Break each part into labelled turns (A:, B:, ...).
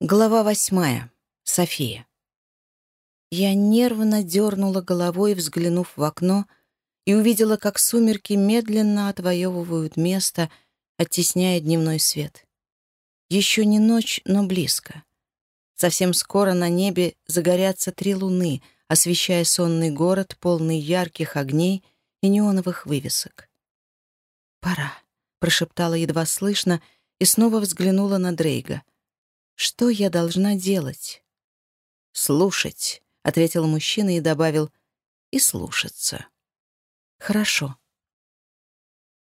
A: Глава восьмая. София. Я нервно дернула головой, взглянув в окно, и увидела, как сумерки медленно отвоевывают место, оттесняя дневной свет. Еще не ночь, но близко. Совсем скоро на небе загорятся три луны, освещая сонный город, полный ярких огней и неоновых вывесок. «Пора», — прошептала едва слышно и снова взглянула на Дрейга — что я должна делать? «Слушать», — ответил мужчина и добавил, «и слушаться». «Хорошо».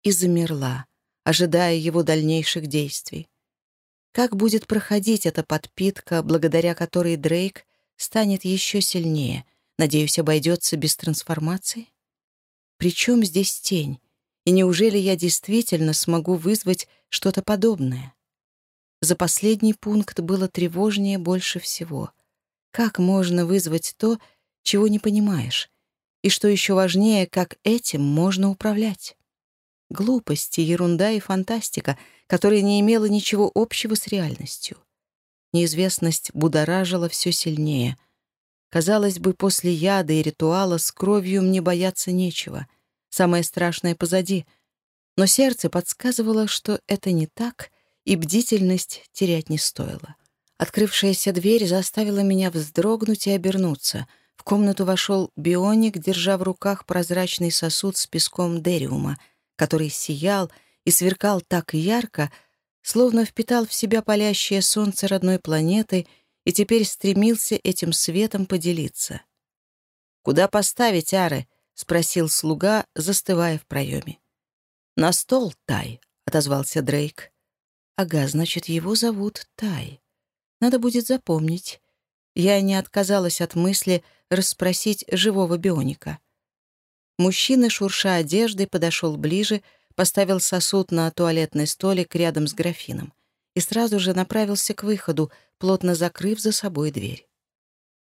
A: И замерла, ожидая его дальнейших действий. Как будет проходить эта подпитка, благодаря которой Дрейк станет еще сильнее? Надеюсь, обойдется без трансформации? Причем здесь тень? И неужели я действительно смогу вызвать что-то подобное? За последний пункт было тревожнее больше всего. Как можно вызвать то, чего не понимаешь? И что еще важнее, как этим можно управлять? Глупости, ерунда и фантастика, которая не имела ничего общего с реальностью. Неизвестность будоражила все сильнее. Казалось бы, после яда и ритуала с кровью мне бояться нечего. Самое страшное позади. Но сердце подсказывало, что это не так — и бдительность терять не стоило. Открывшаяся дверь заставила меня вздрогнуть и обернуться. В комнату вошел бионик, держа в руках прозрачный сосуд с песком дериума, который сиял и сверкал так ярко, словно впитал в себя палящее солнце родной планеты и теперь стремился этим светом поделиться. «Куда поставить, Ары?» — спросил слуга, застывая в проеме. «На стол, Тай», — отозвался Дрейк. Ага, значит, его зовут Тай. Надо будет запомнить. Я не отказалась от мысли расспросить живого бионика. Мужчина, шурша одеждой, подошел ближе, поставил сосуд на туалетный столик рядом с графином и сразу же направился к выходу, плотно закрыв за собой дверь.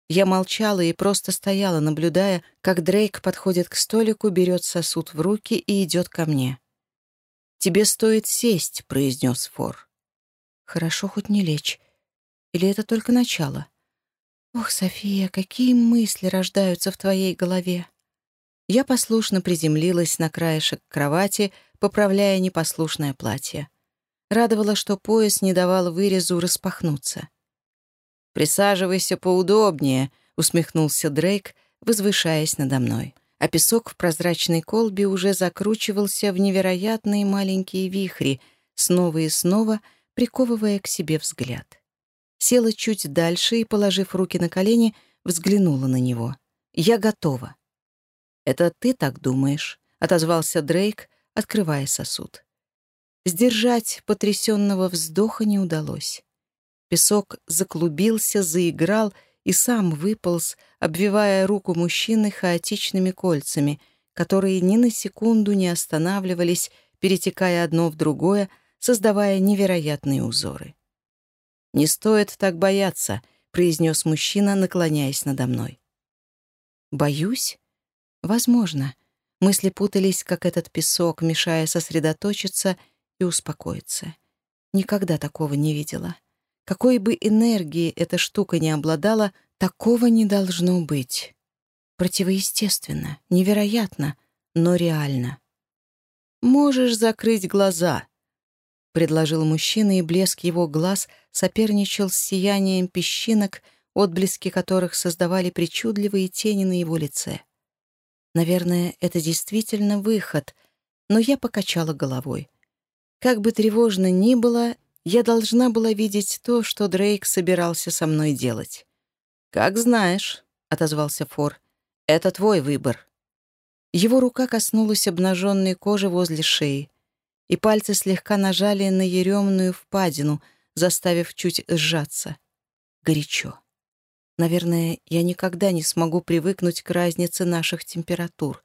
A: Я молчала и просто стояла, наблюдая, как Дрейк подходит к столику, берет сосуд в руки и идет ко мне. «Тебе стоит сесть», — произнес Фор. «Хорошо хоть не лечь. Или это только начало?» «Ох, София, какие мысли рождаются в твоей голове!» Я послушно приземлилась на краешек кровати, поправляя непослушное платье. Радовало, что пояс не давал вырезу распахнуться. «Присаживайся поудобнее», — усмехнулся Дрейк, возвышаясь надо мной а песок в прозрачной колбе уже закручивался в невероятные маленькие вихри, снова и снова приковывая к себе взгляд. Села чуть дальше и, положив руки на колени, взглянула на него. «Я готова». «Это ты так думаешь?» — отозвался Дрейк, открывая сосуд. Сдержать потрясенного вздоха не удалось. Песок заклубился, заиграл — и сам выполз, обвивая руку мужчины хаотичными кольцами, которые ни на секунду не останавливались, перетекая одно в другое, создавая невероятные узоры. «Не стоит так бояться», — произнес мужчина, наклоняясь надо мной. «Боюсь? Возможно». Мысли путались, как этот песок, мешая сосредоточиться и успокоиться. Никогда такого не видела. Какой бы энергии эта штука не обладала, такого не должно быть. Противоестественно, невероятно, но реально. «Можешь закрыть глаза», — предложил мужчина, и блеск его глаз соперничал с сиянием песчинок, отблески которых создавали причудливые тени на его лице. Наверное, это действительно выход, но я покачала головой. Как бы тревожно ни было, я должна была видеть то, что Дрейк собирался со мной делать. «Как знаешь», — отозвался Фор, — «это твой выбор». Его рука коснулась обнаженной кожи возле шеи, и пальцы слегка нажали на еремную впадину, заставив чуть сжаться. Горячо. Наверное, я никогда не смогу привыкнуть к разнице наших температур.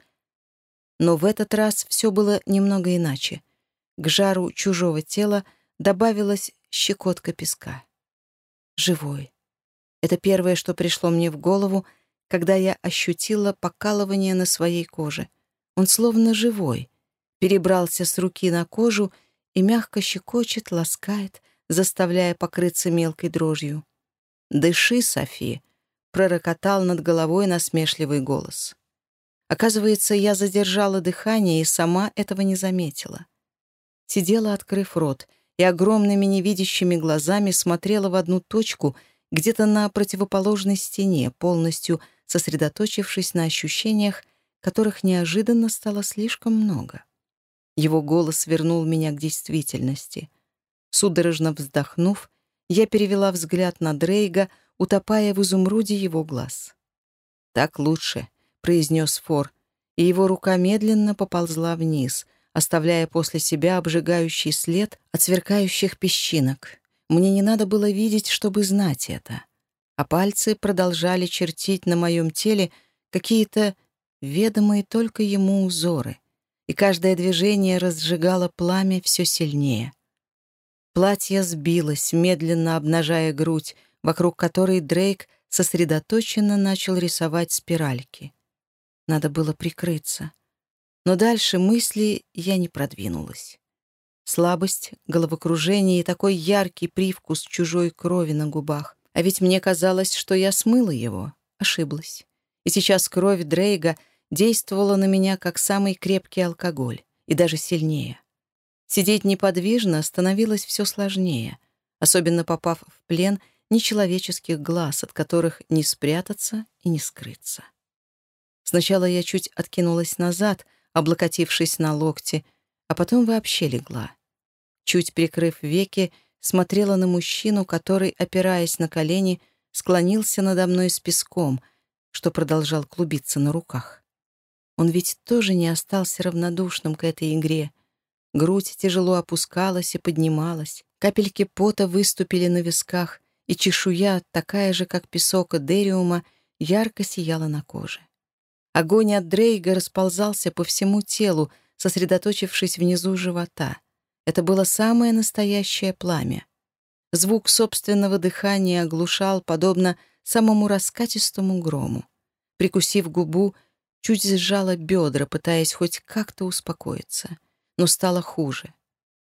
A: Но в этот раз все было немного иначе. К жару чужого тела — добавилась щекотка песка. Живой. Это первое, что пришло мне в голову, когда я ощутила покалывание на своей коже. Он словно живой. Перебрался с руки на кожу и мягко щекочет, ласкает, заставляя покрыться мелкой дрожью. «Дыши, Софи», — пророкотал над головой насмешливый голос. Оказывается, я задержала дыхание и сама этого не заметила. Сидела, открыв рот, и огромными невидящими глазами смотрела в одну точку, где-то на противоположной стене, полностью сосредоточившись на ощущениях, которых неожиданно стало слишком много. Его голос вернул меня к действительности. Судорожно вздохнув, я перевела взгляд на Дрейга, утопая в изумруде его глаз. «Так лучше», — произнес Фор, и его рука медленно поползла вниз, оставляя после себя обжигающий след от сверкающих песчинок. Мне не надо было видеть, чтобы знать это. А пальцы продолжали чертить на моем теле какие-то ведомые только ему узоры, и каждое движение разжигало пламя все сильнее. Платье сбилось, медленно обнажая грудь, вокруг которой Дрейк сосредоточенно начал рисовать спиральки. Надо было прикрыться. Но дальше мысли я не продвинулась. Слабость, головокружение и такой яркий привкус чужой крови на губах. А ведь мне казалось, что я смыла его. Ошиблась. И сейчас кровь Дрейга действовала на меня как самый крепкий алкоголь, и даже сильнее. Сидеть неподвижно становилось все сложнее, особенно попав в плен нечеловеческих глаз, от которых не спрятаться и не скрыться. Сначала я чуть откинулась назад, облокотившись на локти, а потом вообще легла. Чуть прикрыв веки, смотрела на мужчину, который, опираясь на колени, склонился надо мной с песком, что продолжал клубиться на руках. Он ведь тоже не остался равнодушным к этой игре. Грудь тяжело опускалась и поднималась, капельки пота выступили на висках, и чешуя, такая же, как песок Дериума, ярко сияла на коже. Огонь от Дрейга расползался по всему телу, сосредоточившись внизу живота. Это было самое настоящее пламя. Звук собственного дыхания оглушал, подобно самому раскатистому грому. Прикусив губу, Чуть сжала бедра, пытаясь хоть как-то успокоиться. Но стало хуже.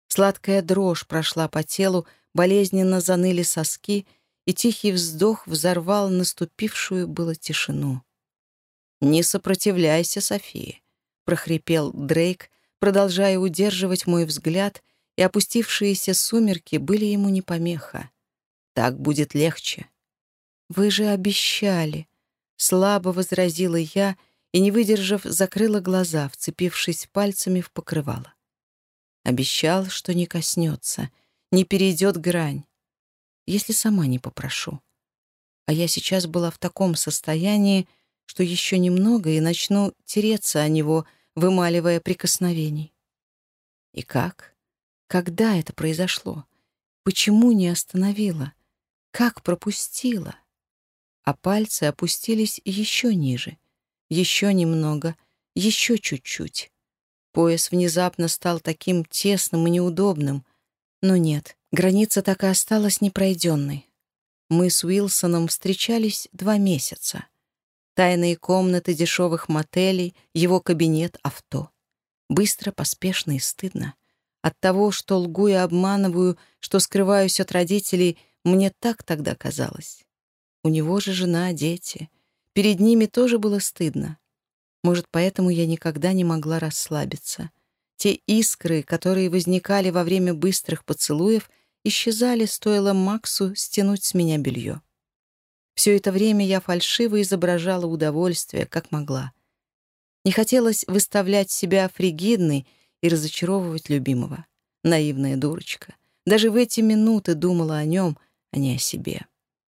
A: Сладкая дрожь прошла по телу, болезненно заныли соски, и тихий вздох взорвал наступившую было тишину. «Не сопротивляйся, София», — прохрипел Дрейк, продолжая удерживать мой взгляд, и опустившиеся сумерки были ему не помеха. «Так будет легче». «Вы же обещали», — слабо возразила я, — и, не выдержав, закрыла глаза, вцепившись пальцами в покрывало. Обещал, что не коснется, не перейдет грань, если сама не попрошу. А я сейчас была в таком состоянии, что еще немного и начну тереться о него, вымаливая прикосновений. И как? Когда это произошло? Почему не остановила? Как пропустила? А пальцы опустились еще ниже — еще немного, еще чуть-чуть. Пояс внезапно стал таким тесным и неудобным. Но нет, граница так и осталась непройденной. Мы с Уилсоном встречались два месяца. Тайные комнаты дешевых мотелей, его кабинет, авто. Быстро, поспешно и стыдно. От того, что лгу и обманываю, что скрываюсь от родителей, мне так тогда казалось. У него же жена, дети — Перед ними тоже было стыдно. Может, поэтому я никогда не могла расслабиться. Те искры, которые возникали во время быстрых поцелуев, исчезали, стоило Максу стянуть с меня белье. Все это время я фальшиво изображала удовольствие, как могла. Не хотелось выставлять себя фригидной и разочаровывать любимого. Наивная дурочка. Даже в эти минуты думала о нем, а не о себе.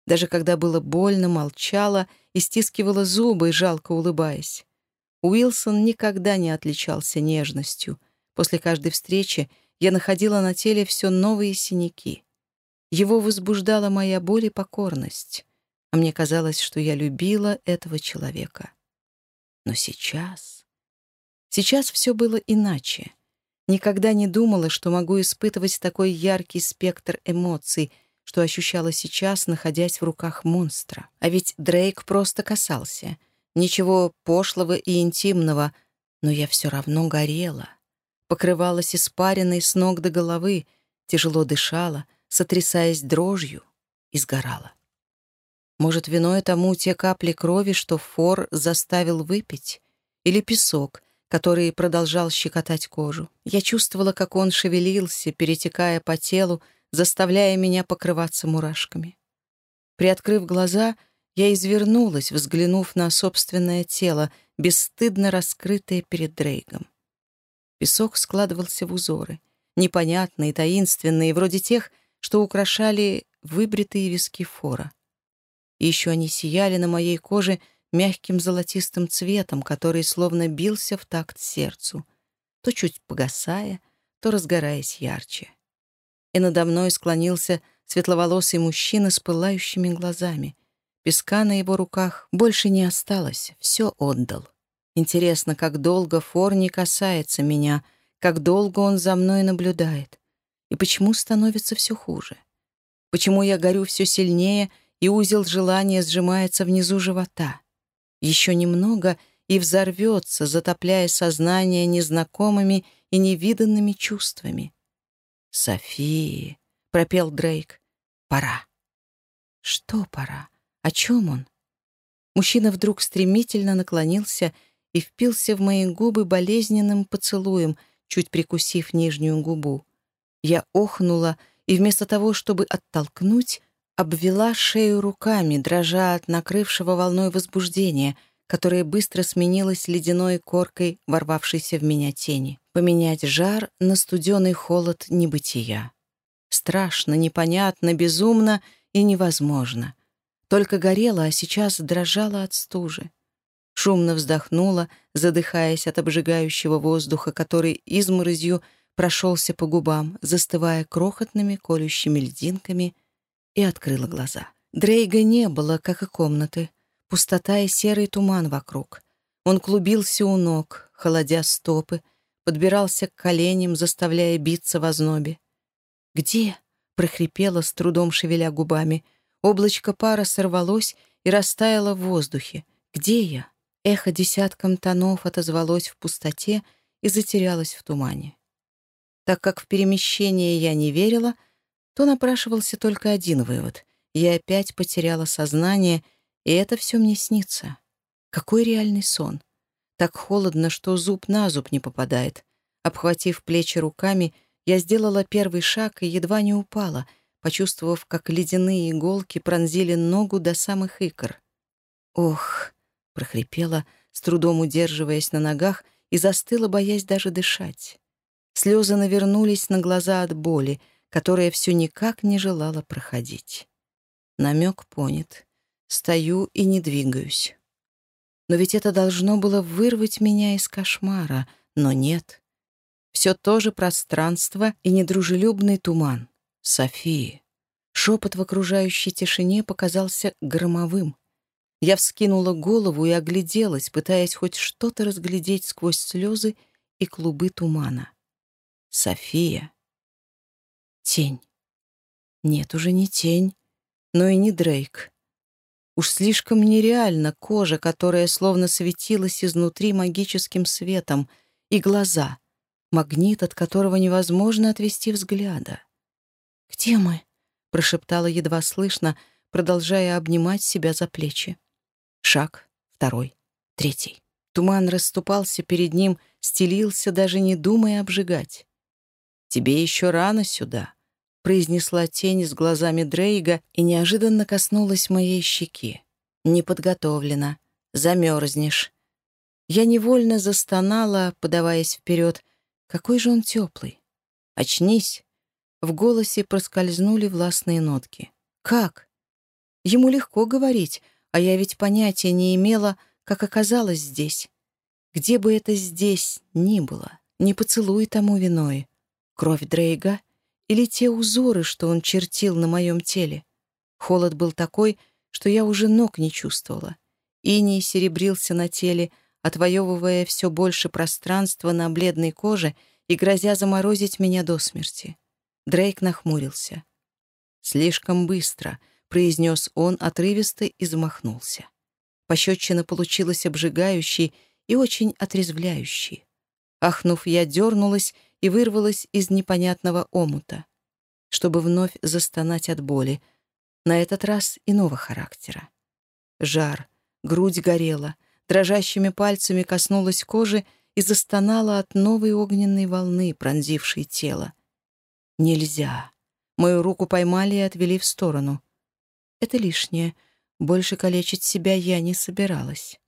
A: Даже когда было больно, молчала и стискивала зубы, жалко улыбаясь. Уилсон никогда не отличался нежностью. После каждой встречи я находила на теле все новые синяки. Его возбуждала моя боль и покорность, а мне казалось, что я любила этого человека. Но сейчас... Сейчас все было иначе. Никогда не думала, что могу испытывать такой яркий спектр эмоций — что ощущала сейчас, находясь в руках монстра. А ведь Дрейк просто касался. Ничего пошлого и интимного, но я все равно горела. Покрывалась испаренной с ног до головы, тяжело дышала, сотрясаясь дрожью, и сгорала. Может, виной тому те капли крови, что Фор заставил выпить? Или песок, который продолжал щекотать кожу? Я чувствовала, как он шевелился, перетекая по телу, заставляя меня покрываться мурашками. Приоткрыв глаза, я извернулась, взглянув на собственное тело, бесстыдно раскрытое перед Дрейгом. Песок складывался в узоры, непонятные, таинственные, вроде тех, что украшали выбритые виски фора. Еще они сияли на моей коже мягким золотистым цветом, который словно бился в такт сердцу, то чуть погасая, то разгораясь ярче. И надо мной склонился светловолосый мужчина с пылающими глазами. Песка на его руках больше не осталось, все отдал. Интересно, как долго Фор не касается меня, как долго он за мной наблюдает. И почему становится все хуже? Почему я горю все сильнее, и узел желания сжимается внизу живота? Еще немного — и взорвется, затопляя сознание незнакомыми и невиданными чувствами. «Софии!» — пропел Дрейк. «Пора». «Что пора? О чем он?» Мужчина вдруг стремительно наклонился и впился в мои губы болезненным поцелуем, чуть прикусив нижнюю губу. Я охнула и вместо того, чтобы оттолкнуть, обвела шею руками, дрожа от накрывшего волной возбуждения, которое быстро сменилось ледяной коркой, ворвавшейся в меня тени. Поменять жар на студеный холод небытия. Страшно, непонятно, безумно и невозможно. Только горела, а сейчас дрожала от стужи. Шумно вздохнула, задыхаясь от обжигающего воздуха, который изморозью прошелся по губам, застывая крохотными колющими льдинками, и открыла глаза. Дрейга не было, как и комнаты. Пустота и серый туман вокруг. Он клубился у ног, холодя стопы, подбирался к коленям, заставляя биться в ознобе. «Где?» — прохрипела, с трудом шевеля губами. Облачко пара сорвалось и растаяло в воздухе. «Где я?» Эхо десятком тонов отозвалось в пустоте и затерялось в тумане. Так как в перемещение я не верила, то напрашивался только один вывод. Я опять потеряла сознание, и это все мне снится. Какой реальный сон. Так холодно, что зуб на зуб не попадает. Обхватив плечи руками, я сделала первый шаг и едва не упала, почувствовав, как ледяные иголки пронзили ногу до самых икр. «Ох!» — прохрипела, с трудом удерживаясь на ногах, и застыла, боясь даже дышать. Слезы навернулись на глаза от боли, которая все никак не желала проходить. Намек понят. Стою и не двигаюсь. Но ведь это должно было вырвать меня из кошмара, но нет. Все то же пространство и недружелюбный туман. Софии. Шепот в окружающей тишине показался громовым. Я вскинула голову и огляделась, пытаясь хоть что-то разглядеть сквозь слезы и клубы тумана. София. Тень. Нет, уже не тень, но и не Дрейк. Уж слишком нереально кожа, которая словно светилась изнутри магическим светом, и глаза, магнит, от которого невозможно отвести взгляда. «Где мы?» — прошептала едва слышно, продолжая обнимать себя за плечи. Шаг, второй, третий. Туман расступался перед ним, стелился, даже не думая обжигать. «Тебе еще рано сюда», — произнесла тень с глазами Дрейга и неожиданно коснулась моей щеки. «Неподготовлена. Замерзнешь». Я невольно застонала, подаваясь вперед. Какой же он теплый. «Очнись!» В голосе проскользнули властные нотки. «Как?» Ему легко говорить, а я ведь понятия не имела, как оказалась здесь. Где бы это здесь ни было, не поцелуй тому виной. Кровь Дрейга или те узоры, что он чертил на моем теле. Холод был такой, что я уже ног не чувствовала. Иней серебрился на теле, отвоевывая все больше пространства на бледной коже и грозя заморозить меня до смерти. Дрейк нахмурился. «Слишком быстро», произнес он отрывисто и замахнулся. Пощечина получилась обжигающей и очень отрезвляющей. Ахнув, я дернулась и вырвалась из непонятного омута, чтобы вновь застонать от боли. На этот раз иного характера. Жар, грудь горела, дрожащими пальцами коснулась кожи и застонала от новой огненной волны, пронзившей тело. Нельзя. Мою руку поймали и отвели в сторону. Это лишнее. Больше калечить себя я не собиралась.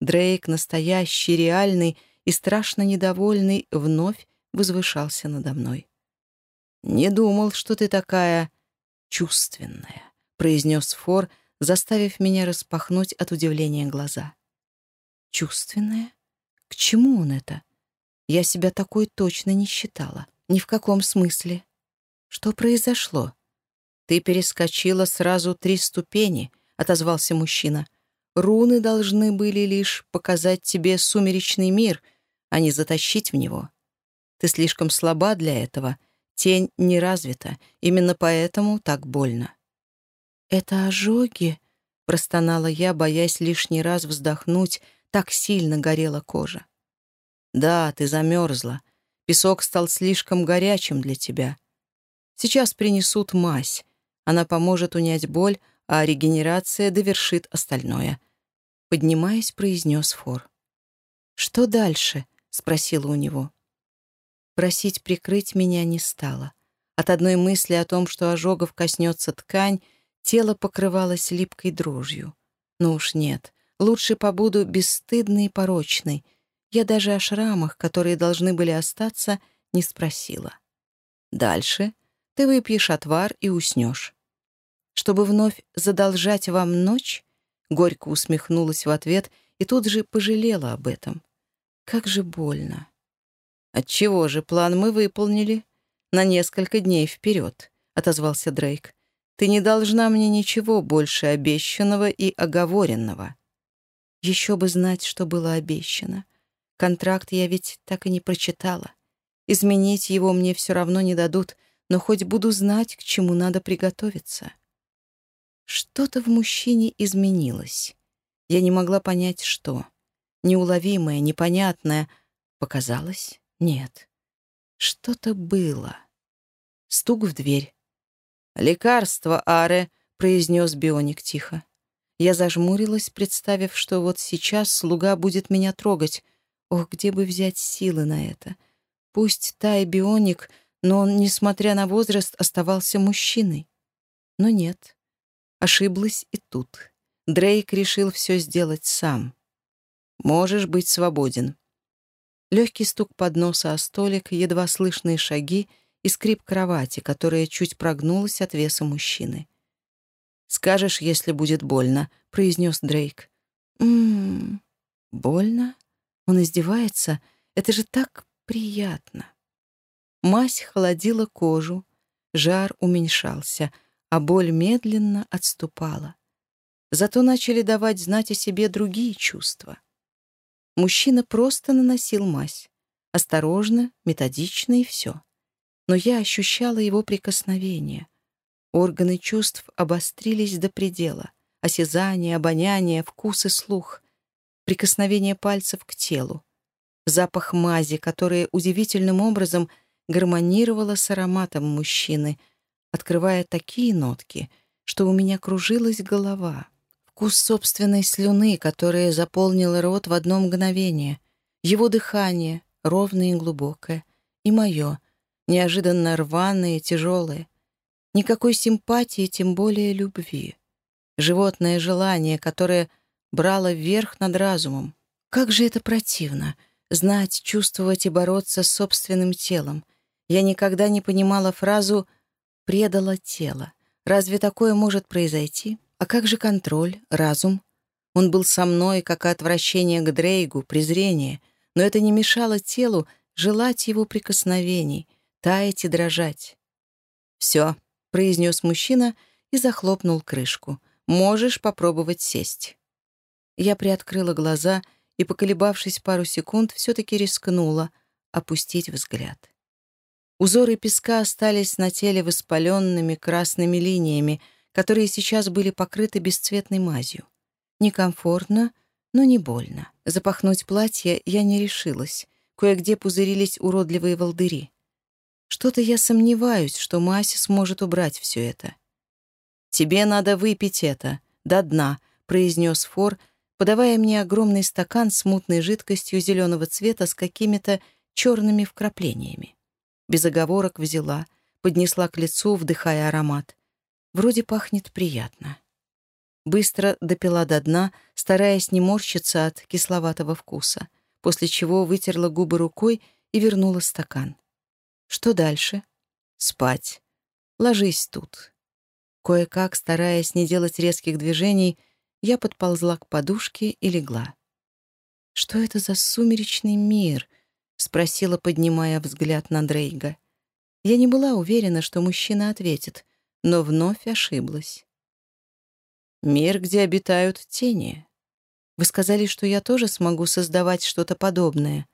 A: Дрейк, настоящий, реальный и страшно недовольный, вновь возвышался надо мной. «Не думал, что ты такая чувственная», — произнес Фор, заставив меня распахнуть от удивления глаза. «Чувственная? К чему он это? Я себя такой точно не считала. Ни в каком смысле. Что произошло? Ты перескочила сразу три ступени, отозвался мужчина. Руны должны были лишь показать тебе сумеречный мир, а не затащить в него. Ты слишком слаба для этого, тень не развита, именно поэтому так больно. «Это ожоги?» — простонала я, боясь лишний раз вздохнуть, так сильно горела кожа. «Да, ты замерзла. Песок стал слишком горячим для тебя. Сейчас принесут мазь. Она поможет унять боль, а регенерация довершит остальное. Поднимаясь, произнес Фор. «Что дальше?» — спросила у него. Просить прикрыть меня не стало. От одной мысли о том, что ожогов коснется ткань, тело покрывалось липкой дрожью. Ну уж нет, лучше побуду бесстыдной и порочной, я даже о шрамах, которые должны были остаться, не спросила. Дальше ты выпьешь отвар и уснешь. Чтобы вновь задолжать вам ночь, горько усмехнулась в ответ и тут же пожалела об этом. Как же больно. Отчего же план мы выполнили? На несколько дней вперед, отозвался Дрейк. Ты не должна мне ничего больше обещанного и оговоренного. Еще бы знать, что было обещано. Контракт я ведь так и не прочитала. Изменить его мне все равно не дадут, но хоть буду знать, к чему надо приготовиться. Что-то в мужчине изменилось. Я не могла понять, что. Неуловимое, непонятное. Показалось? Нет. Что-то было. Стук в дверь. «Лекарство, Аре», — произнес Бионик тихо. Я зажмурилась, представив, что вот сейчас слуга будет меня трогать, Ох, где бы взять силы на это? Пусть Тай бионик, но он, несмотря на возраст, оставался мужчиной. Но нет. Ошиблась и тут. Дрейк решил все сделать сам. «Можешь быть свободен». Легкий стук подноса о столик, едва слышные шаги и скрип кровати, которая чуть прогнулась от веса мужчины. «Скажешь, если будет больно», — произнес Дрейк. «М-м, больно?» Он издевается? Это же так приятно. Мазь холодила кожу, жар уменьшался, а боль медленно отступала. Зато начали давать знать о себе другие чувства. Мужчина просто наносил мазь. Осторожно, методично и все. Но я ощущала его прикосновение. Органы чувств обострились до предела. Осязание, обоняние, вкус и слух прикосновение пальцев к телу, запах мази, которая удивительным образом гармонировала с ароматом мужчины, открывая такие нотки, что у меня кружилась голова. Вкус собственной слюны, которая заполнила рот в одно мгновение, его дыхание, ровное и глубокое, и мое, неожиданно рваное и тяжелое. Никакой симпатии, тем более любви. Животное желание, которое — брала верх над разумом. Как же это противно — знать, чувствовать и бороться с собственным телом. Я никогда не понимала фразу «предала тело». Разве такое может произойти? А как же контроль, разум? Он был со мной, как и отвращение к Дрейгу, презрение, но это не мешало телу желать его прикосновений, таять и дрожать. «Все», — произнес мужчина и захлопнул крышку. «Можешь попробовать сесть». Я приоткрыла глаза и, поколебавшись пару секунд, все-таки рискнула опустить взгляд. Узоры песка остались на теле воспаленными красными линиями, которые сейчас были покрыты бесцветной мазью. Некомфортно, но не больно. Запахнуть платье я не решилась. Кое-где пузырились уродливые волдыри. Что-то я сомневаюсь, что мазь сможет убрать все это. «Тебе надо выпить это, до дна», — произнес Фор, подавая мне огромный стакан с мутной жидкостью зеленого цвета с какими-то черными вкраплениями. Без оговорок взяла, поднесла к лицу, вдыхая аромат. Вроде пахнет приятно. Быстро допила до дна, стараясь не морщиться от кисловатого вкуса, после чего вытерла губы рукой и вернула стакан. Что дальше? Спать. Ложись тут. Кое-как, стараясь не делать резких движений, я подползла к подушке и легла. «Что это за сумеречный мир?» — спросила, поднимая взгляд на Дрейга. Я не была уверена, что мужчина ответит, но вновь ошиблась. «Мир, где обитают тени. Вы сказали, что я тоже смогу создавать что-то подобное.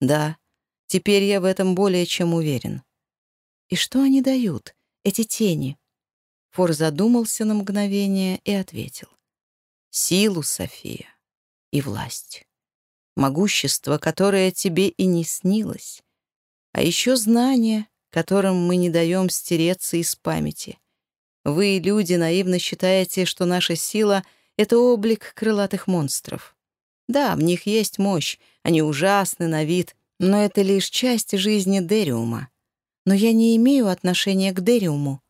A: Да, теперь я в этом более чем уверен. И что они дают, эти тени?» Фор задумался на мгновение и ответил. «Силу, София, и власть. Могущество, которое тебе и не снилось. А еще знание, которым мы не даем стереться из памяти. Вы, люди, наивно считаете, что наша сила — это облик крылатых монстров. Да, в них есть мощь, они ужасны на вид, но это лишь часть жизни Дериума. Но я не имею отношения к Дериуму.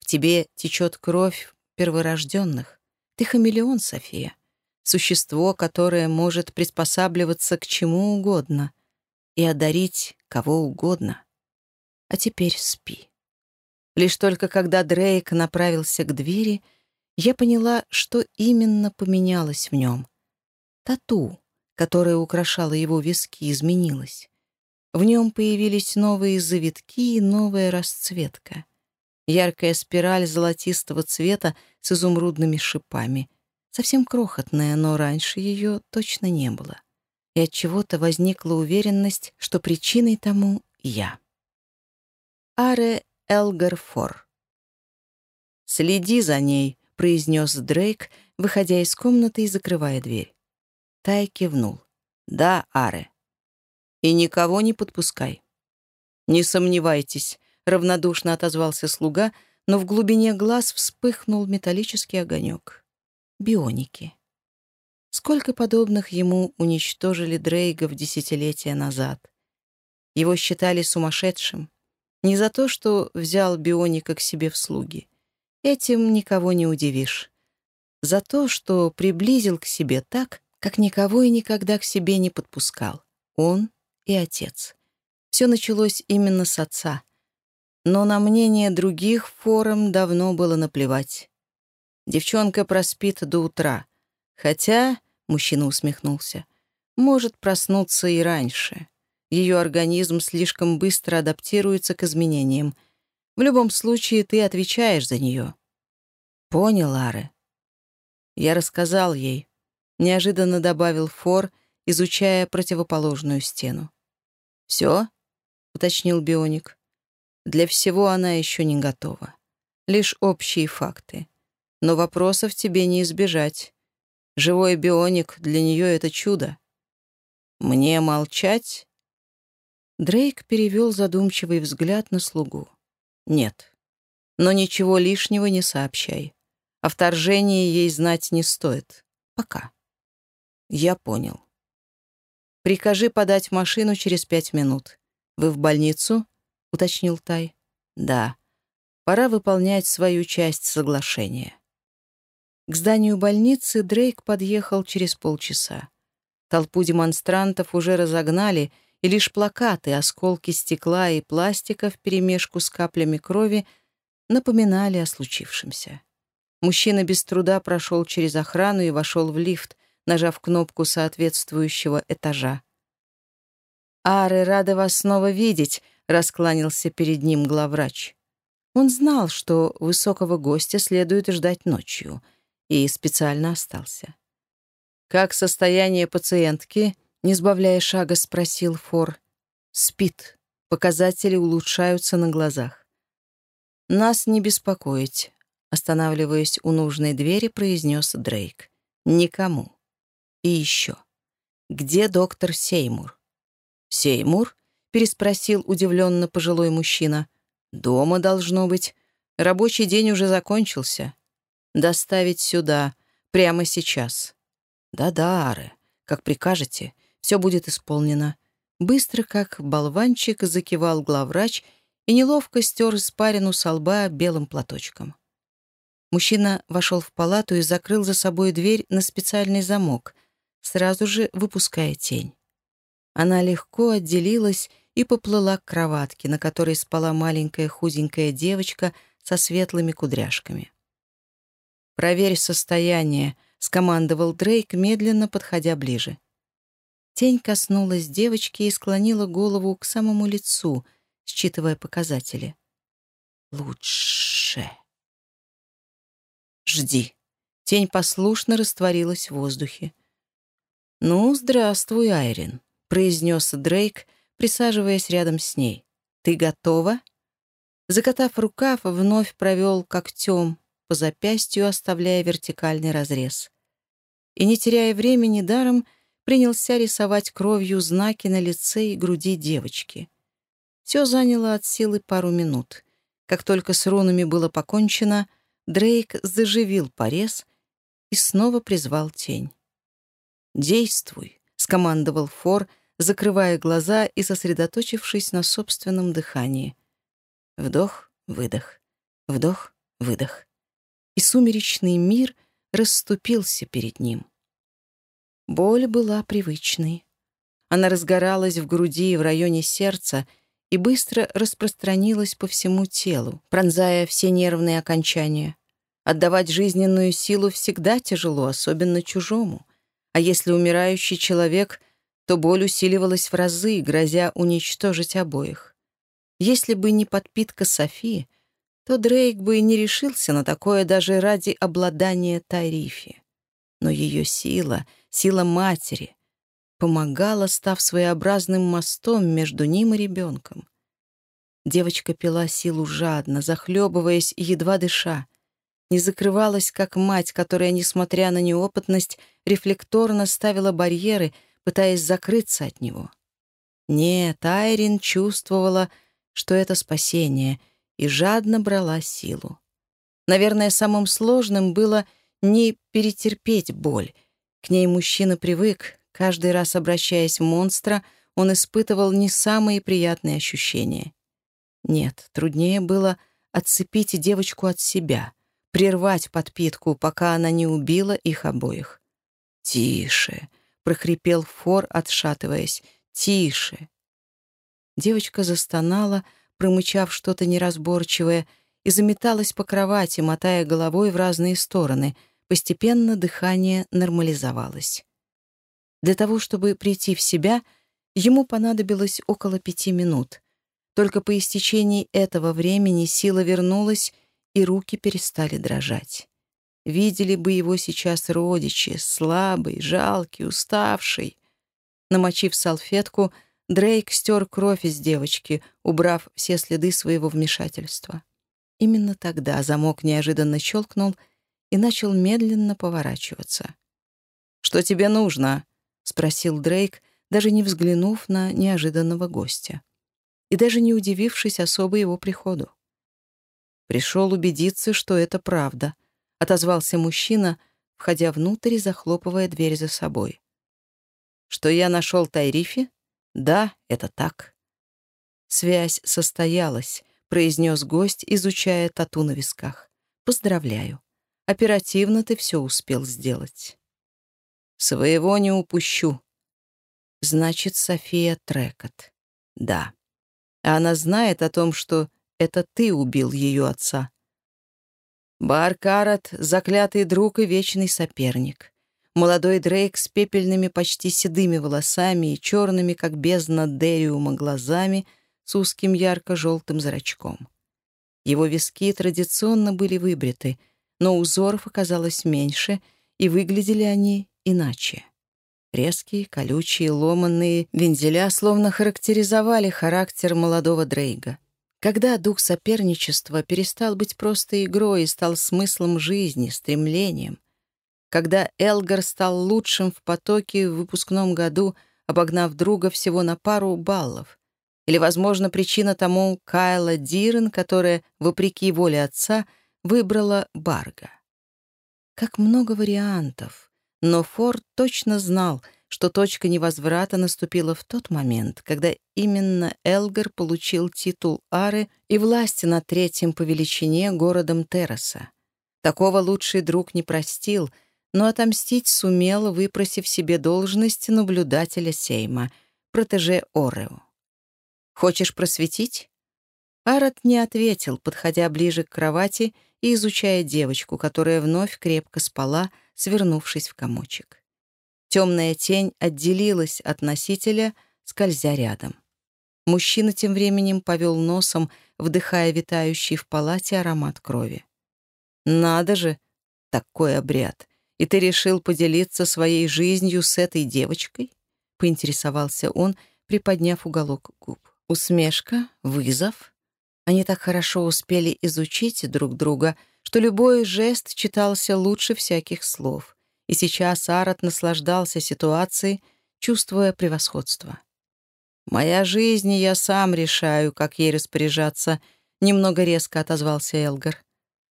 A: В тебе течет кровь перворожденных. Ты хамелеон, София. Существо, которое может приспосабливаться к чему угодно и одарить кого угодно. А теперь спи. Лишь только когда Дрейк направился к двери, я поняла, что именно поменялось в нем. Тату, которая украшала его виски, изменилась. В нем появились новые завитки и новая расцветка. Яркая спираль золотистого цвета с изумрудными шипами. Совсем крохотная, но раньше ее точно не было. И от чего то возникла уверенность, что причиной тому я. Аре Элгарфор. «Следи за ней», — произнес Дрейк, выходя из комнаты и закрывая дверь. Тай кивнул. «Да, Аре. И никого не подпускай». «Не сомневайтесь», — равнодушно отозвался слуга, но в глубине глаз вспыхнул металлический огонек. Бионики. Сколько подобных ему уничтожили Дрейгов десятилетия назад. Его считали сумасшедшим, не за то, что взял Бионика к себе в слуги. Этим никого не удивишь. За то, что приблизил к себе так, как никого и никогда к себе не подпускал. Он и отец. Все началось именно с отца. Но на мнение других форум давно было наплевать. Девчонка проспит до утра. Хотя, — мужчина усмехнулся, — может проснуться и раньше. Ее организм слишком быстро адаптируется к изменениям. В любом случае, ты отвечаешь за нее. Понял, Лары. Я рассказал ей. Неожиданно добавил Фор, изучая противоположную стену. «Все?» — уточнил Бионик. «Для всего она еще не готова. Лишь общие факты. Но вопросов тебе не избежать. Живой бионик для нее — это чудо. Мне молчать Дрейк перевел задумчивый взгляд на слугу. «Нет. Но ничего лишнего не сообщай. О вторжении ей знать не стоит. Пока». «Я понял. Прикажи подать машину через пять минут. Вы в больницу?» — уточнил Тай. «Да. Пора выполнять свою часть соглашения». К зданию больницы Дрейк подъехал через полчаса. Толпу демонстрантов уже разогнали — и лишь плакаты, осколки стекла и пластика вперемешку с каплями крови напоминали о случившемся. Мужчина без труда прошел через охрану и вошел в лифт, нажав кнопку соответствующего этажа. «Ары, рада вас снова видеть», — раскланялся перед ним главврач. Он знал, что высокого гостя следует ждать ночью, и специально остался. «Как состояние пациентки?» Не сбавляя шага, спросил Фор. «Спит. Показатели улучшаются на глазах». «Нас не беспокоить», — останавливаясь у нужной двери, произнес Дрейк. «Никому. И еще. Где доктор Сеймур?» «Сеймур?» — переспросил удивленно пожилой мужчина. «Дома должно быть. Рабочий день уже закончился. Доставить сюда, прямо сейчас. Да-да, Аре, как прикажете, все будет исполнено. Быстро, как болванчик, закивал главврач и неловко стер испарину со лба белым платочком. Мужчина вошел в палату и закрыл за собой дверь на специальный замок, сразу же выпуская тень. Она легко отделилась и поплыла к кроватке, на которой спала маленькая худенькая девочка со светлыми кудряшками. «Проверь состояние», — скомандовал Дрейк, медленно подходя ближе. Тень коснулась девочки и склонила голову к самому лицу, считывая показатели. «Лучше». «Жди». Тень послушно растворилась в воздухе. «Ну, здравствуй, Айрин», — произнес Дрейк, присаживаясь рядом с ней. «Ты готова?» Закатав рукав, вновь провел когтем по запястью, оставляя вертикальный разрез. И, не теряя времени даром, принялся рисовать кровью знаки на лице и груди девочки. Все заняло от силы пару минут. Как только с рунами было покончено, Дрейк заживил порез и снова призвал тень. «Действуй», — скомандовал Фор, закрывая глаза и сосредоточившись на собственном дыхании. Вдох, выдох, вдох, выдох. И сумеречный мир расступился перед ним. Боль была привычной. Она разгоралась в груди и в районе сердца и быстро распространилась по всему телу, пронзая все нервные окончания. Отдавать жизненную силу всегда тяжело, особенно чужому. А если умирающий человек, то боль усиливалась в разы, грозя уничтожить обоих. Если бы не подпитка Софии, то Дрейк бы и не решился на такое даже ради обладания Тайрифи. Но ее сила — сила матери, помогала, став своеобразным мостом между ним и ребенком. Девочка пила силу жадно, захлебываясь и едва дыша. Не закрывалась, как мать, которая, несмотря на неопытность, рефлекторно ставила барьеры, пытаясь закрыться от него. Нет, Айрин чувствовала, что это спасение, и жадно брала силу. Наверное, самым сложным было не перетерпеть боль, к ней мужчина привык, каждый раз обращаясь в монстра, он испытывал не самые приятные ощущения. Нет, труднее было отцепить девочку от себя, прервать подпитку, пока она не убила их обоих. «Тише!» — прохрипел Фор, отшатываясь. «Тише!» Девочка застонала, промычав что-то неразборчивое, и заметалась по кровати, мотая головой в разные стороны — Постепенно дыхание нормализовалось. Для того, чтобы прийти в себя, ему понадобилось около пяти минут. Только по истечении этого времени сила вернулась, и руки перестали дрожать. Видели бы его сейчас родичи, слабый, жалкий, уставший. Намочив салфетку, Дрейк стер кровь из девочки, убрав все следы своего вмешательства. Именно тогда замок неожиданно щелкнул — и начал медленно поворачиваться. «Что тебе нужно?» — спросил Дрейк, даже не взглянув на неожиданного гостя и даже не удивившись особо его приходу. «Пришел убедиться, что это правда», — отозвался мужчина, входя внутрь и захлопывая дверь за собой. «Что я нашел Тайрифи? Да, это так». «Связь состоялась», — произнес гость, изучая тату на висках. «Поздравляю. Оперативно ты все успел сделать. Своего не упущу. Значит, София Трекот. Да. Она знает о том, что это ты убил ее отца. Баркарат — заклятый друг и вечный соперник. Молодой Дрейк с пепельными, почти седыми волосами и черными, как бездна Дериума, глазами с узким ярко-желтым зрачком. Его виски традиционно были выбриты — но узоров оказалось меньше, и выглядели они иначе. Резкие, колючие, ломанные вензеля словно характеризовали характер молодого Дрейга. Когда дух соперничества перестал быть просто игрой и стал смыслом жизни, стремлением, когда Элгар стал лучшим в потоке в выпускном году, обогнав друга всего на пару баллов, или, возможно, причина тому Кайла Дирен, которая, вопреки воле отца, выбрала Барга. Как много вариантов. Но Форд точно знал, что точка невозврата наступила в тот момент, когда именно Элгар получил титул Ары и власть над третьим по величине городом Терраса. Такого лучший друг не простил, но отомстить сумел, выпросив себе должность наблюдателя Сейма, протеже Орео. «Хочешь просветить?» Арат не ответил, подходя ближе к кровати и изучая девочку, которая вновь крепко спала, свернувшись в комочек. Темная тень отделилась от носителя, скользя рядом. Мужчина тем временем повел носом, вдыхая витающий в палате аромат крови. «Надо же! Такой обряд! И ты решил поделиться своей жизнью с этой девочкой?» — поинтересовался он, приподняв уголок губ. Усмешка, вызов. Они так хорошо успели изучить друг друга, что любой жест читался лучше всяких слов. И сейчас Арат наслаждался ситуацией, чувствуя превосходство. «Моя жизнь, я сам решаю, как ей распоряжаться», — немного резко отозвался Элгар.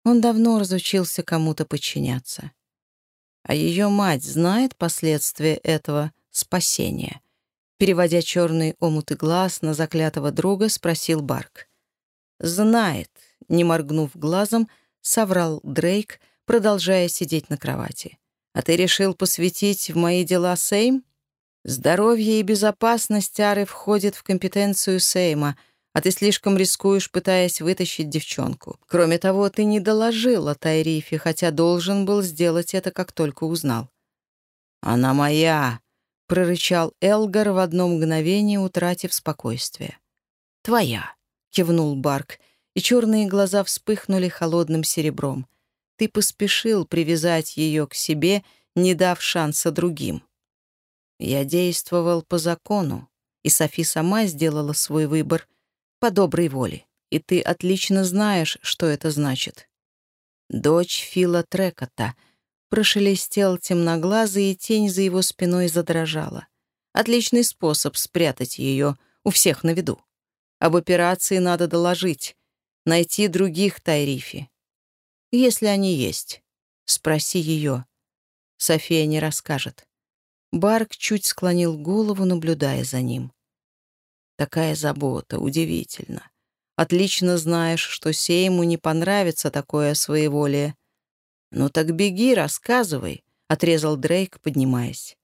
A: Он давно разучился кому-то подчиняться. А ее мать знает последствия этого спасения? Переводя черный омуты глаз на заклятого друга, спросил Барк. «Знает», — не моргнув глазом, соврал Дрейк, продолжая сидеть на кровати. «А ты решил посвятить в мои дела Сейм?» «Здоровье и безопасность Ары входит в компетенцию Сейма», а ты слишком рискуешь, пытаясь вытащить девчонку. Кроме того, ты не доложил о Тайрифе, хотя должен был сделать это, как только узнал. «Она моя!» — прорычал Элгар в одно мгновение, утратив спокойствие. «Твоя!» — кивнул Барк, и черные глаза вспыхнули холодным серебром. «Ты поспешил привязать ее к себе, не дав шанса другим». Я действовал по закону, и Софи сама сделала свой выбор — по доброй воле. И ты отлично знаешь, что это значит. Дочь Фила Трекота. Прошелестел темноглазый, и тень за его спиной задрожала. Отличный способ спрятать ее у всех на виду. Об операции надо доложить. Найти других Тайрифи. Если они есть. Спроси ее. София не расскажет. Барк чуть склонил голову, наблюдая за ним. Такая забота, удивительно. Отлично знаешь, что Сейму не понравится такое своеволие. «Ну так беги, рассказывай», — отрезал Дрейк, поднимаясь.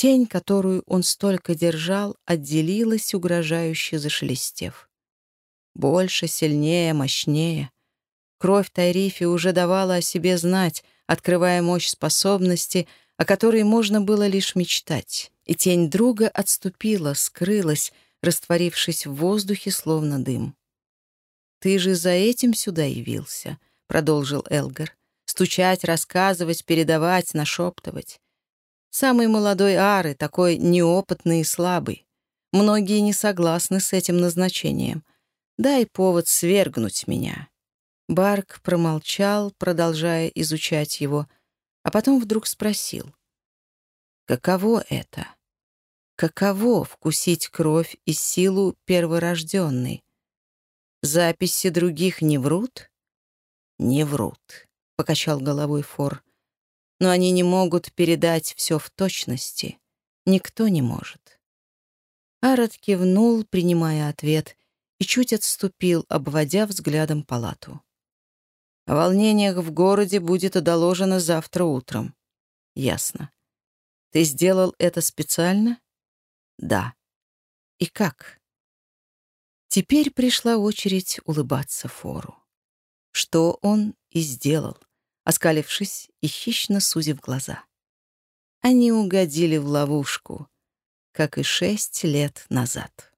A: Тень, которую он столько держал, отделилась, угрожающе зашелестев. Больше, сильнее, мощнее. Кровь Тайрифи уже давала о себе знать, открывая мощь способности, о которой можно было лишь мечтать. И тень друга отступила, скрылась, растворившись в воздухе, словно дым. «Ты же за этим сюда явился», — продолжил Элгар. «Стучать, рассказывать, передавать, нашептывать. Самый молодой Ары, такой неопытный и слабый. Многие не согласны с этим назначением. Дай повод свергнуть меня». Барк промолчал, продолжая изучать его, а потом вдруг спросил. «Каково это?» Каково вкусить кровь и силу перворожденной? Записи других не врут? Не врут, — покачал головой Фор. Но они не могут передать все в точности. Никто не может. Арат кивнул, принимая ответ, и чуть отступил, обводя взглядом палату. О волнениях в городе будет доложено завтра утром. Ясно. Ты сделал это специально? Да. И как? Теперь пришла очередь улыбаться Фору. Что он и сделал, оскалившись и хищно сузив глаза. Они угодили в ловушку, как и шесть лет назад.